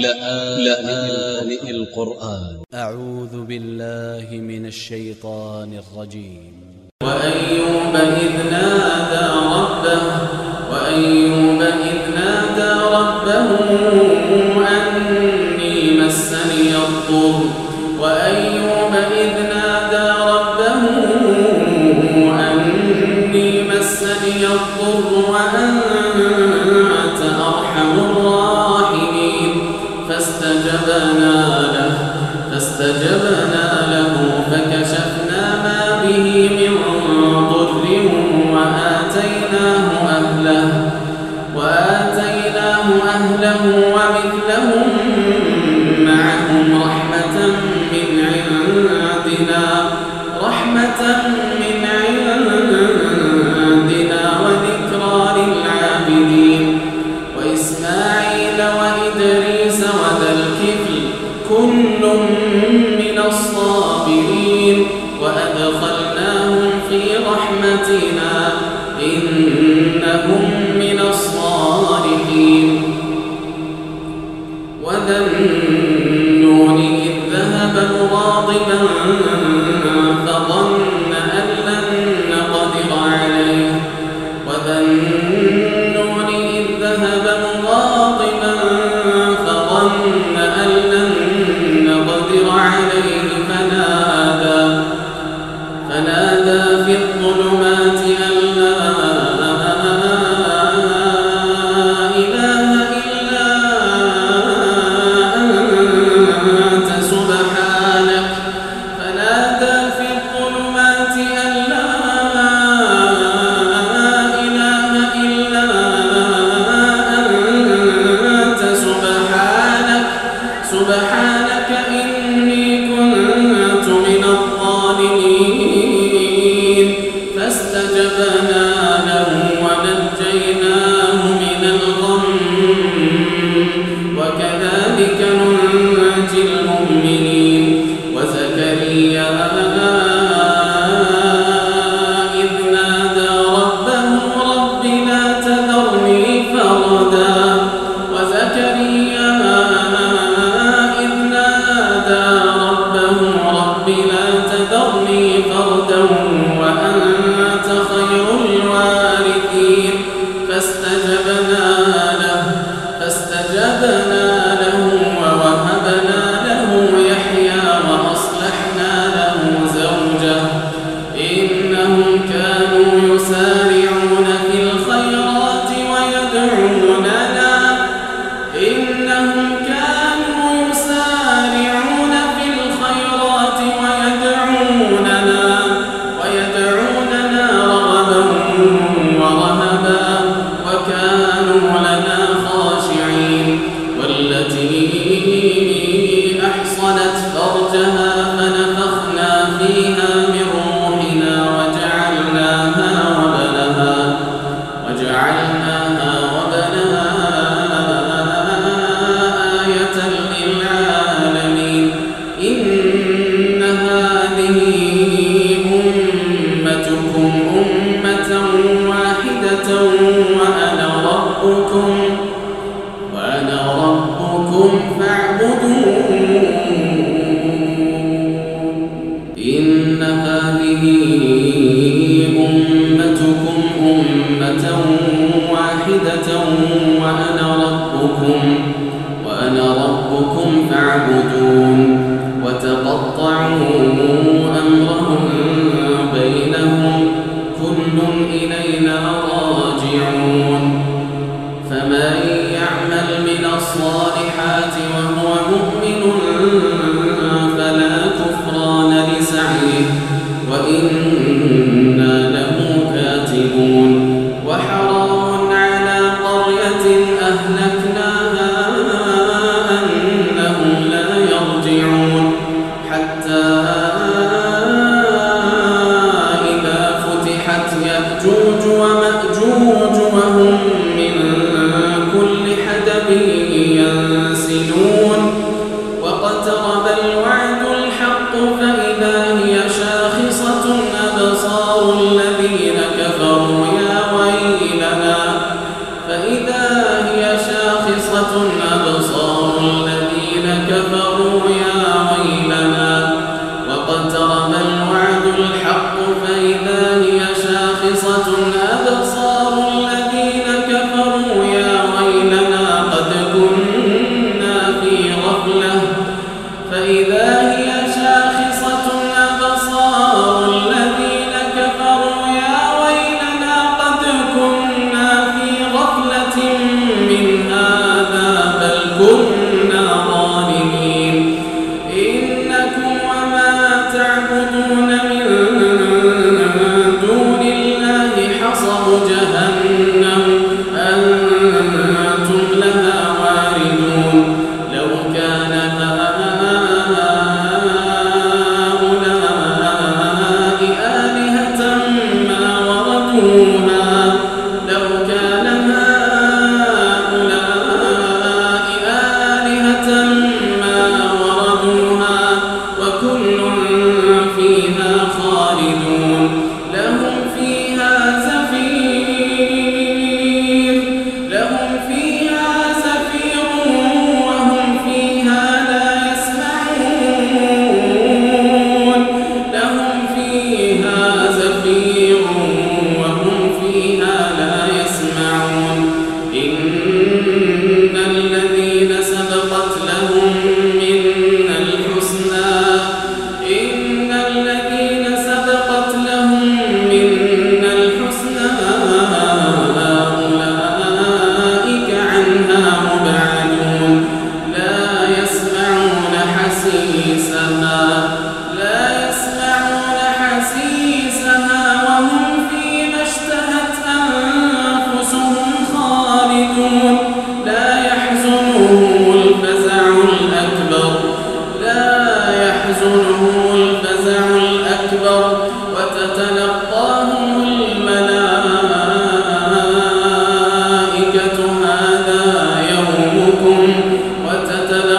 لآن, لآن القرآن. أ ع و ذ ب ا ل ل ه من ا ل ش ي ط ا ن ا ل ج ي م و أ ي و ب إذ نادى ربه و أ ي و ب إذ نادى ربه أني مسني الضر. و أ ي و ب إذ نادى به من ضر وآتيناه أهله وآتيناه أهله ومن ظن أن وسجدا واحدة وأنا ربكم وأنا ربكم فاعبدون وتقطعوا أمرهم بينهم كل إلينا راجعون. فمن يعمل من الصالحات وهو مؤمن Oh.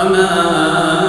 المستعان